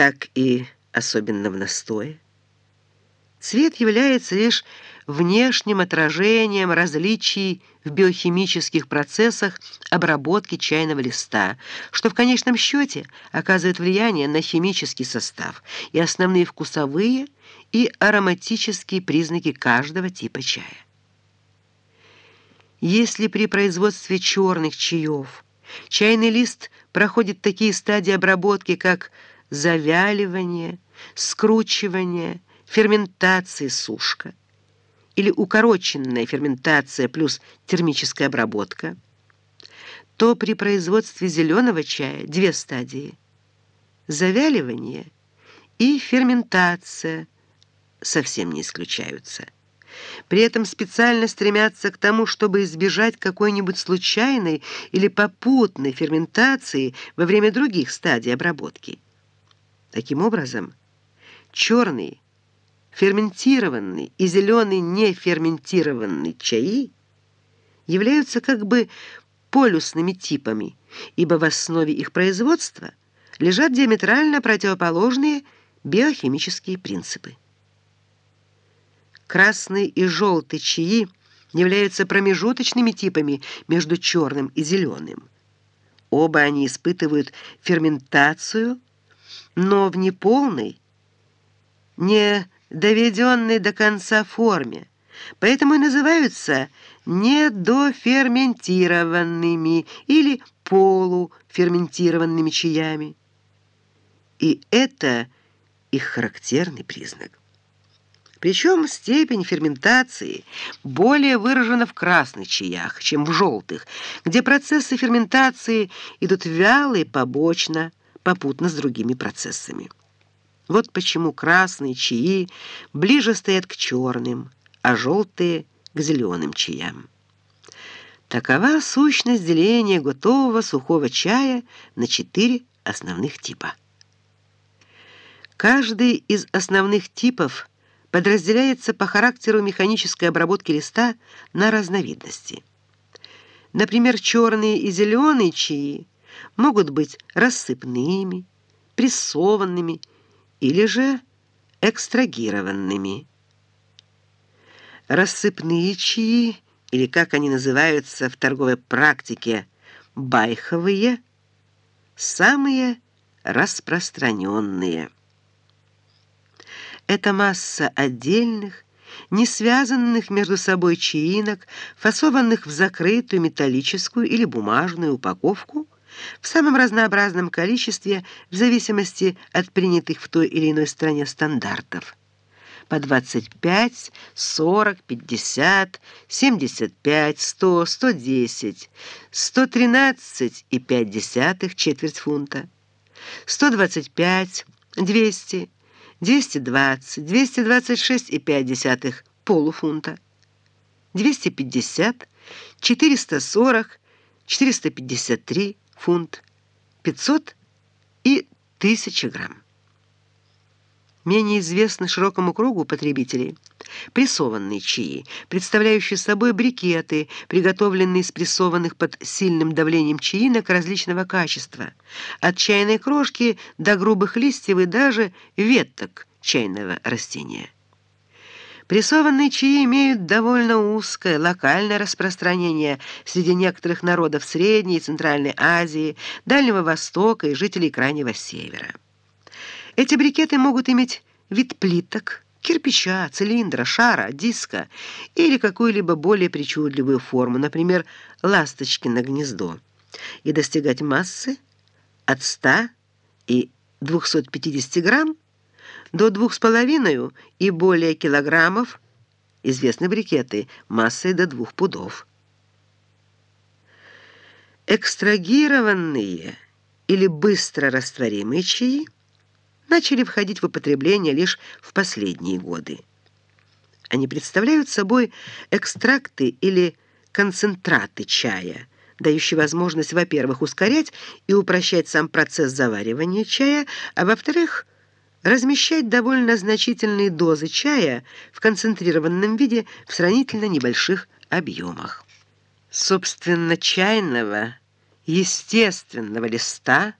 так и особенно в настое. Цвет является лишь внешним отражением различий в биохимических процессах обработки чайного листа, что в конечном счете оказывает влияние на химический состав и основные вкусовые и ароматические признаки каждого типа чая. Если при производстве черных чаев чайный лист проходит такие стадии обработки, как завяливание, скручивание, ферментация, сушка, или укороченная ферментация плюс термическая обработка, то при производстве зеленого чая две стадии – завяливание и ферментация совсем не исключаются. При этом специально стремятся к тому, чтобы избежать какой-нибудь случайной или попутной ферментации во время других стадий обработки. Таким образом, черный, ферментированный и зеленый неферментированный чаи являются как бы полюсными типами, ибо в основе их производства лежат диаметрально противоположные биохимические принципы. Красный и желтый чаи являются промежуточными типами между черным и зеленым. Оба они испытывают ферментацию, но в неполной, не доведенной до конца форме, поэтому и называются недоферментированными или полуферментированными чаями. И это их характерный признак. Причем степень ферментации более выражена в красных чаях, чем в желтых, где процессы ферментации идут вяло и побочно, попутно с другими процессами. Вот почему красные чаи ближе стоят к черным, а желтые — к зеленым чаям. Такова сущность деления готового сухого чая на четыре основных типа. Каждый из основных типов подразделяется по характеру механической обработки листа на разновидности. Например, черные и зеленые чаи могут быть рассыпными, прессованными или же экстрагированными. Рассыпные чаи, или как они называются в торговой практике, байховые, самые распространенные. Это масса отдельных, не связанных между собой чаинок, фасованных в закрытую металлическую или бумажную упаковку, в самом разнообразном количестве в зависимости от принятых в той или иной стране стандартов. По 25, 40, 50, 75, 100, 110, 113 и 5 десятых четверть фунта, 125, 200, 220, 226 и 5 десятых полуфунта, 250, 440, 453, фунт, 500 и 1000 грамм. Менее известны широкому кругу потребителей прессованные чаи, представляющие собой брикеты, приготовленные из прессованных под сильным давлением чаинок различного качества, от чайной крошки до грубых листьев и даже веток чайного растения. Прессованные чаи имеют довольно узкое локальное распространение среди некоторых народов Средней и Центральной Азии, Дальнего Востока и жителей Крайнего Севера. Эти брикеты могут иметь вид плиток, кирпича, цилиндра, шара, диска или какую-либо более причудливую форму, например, ласточки на гнездо, и достигать массы от 100 и 250 грамм до двух с половиной и более килограммов, известны брикеты массой до двух пудов. Экстрагированные или быстро растворимые чаи начали входить в употребление лишь в последние годы. Они представляют собой экстракты или концентраты чая, дающие возможность, во-первых, ускорять и упрощать сам процесс заваривания чая, а во-вторых, размещать довольно значительные дозы чая в концентрированном виде в сравнительно небольших объемах. Собственно, чайного, естественного листа